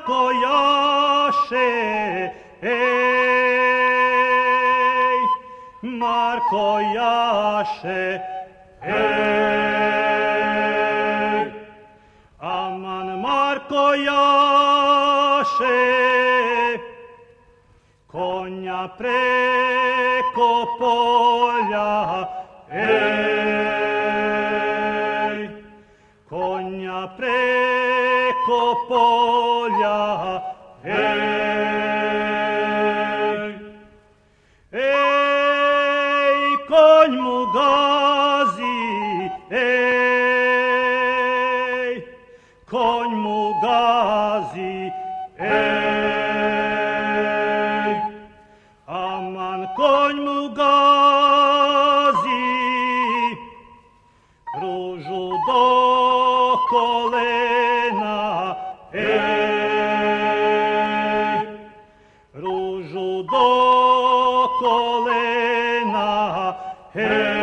Markojaše, ej, Markojaše, ej. Aman Markojaše, konja preko polja, ej, konja preko preko ei, ei, ej, konj mu gazi Ej, konj aman konj mu gazi do колена, е, ружу до колена, ей.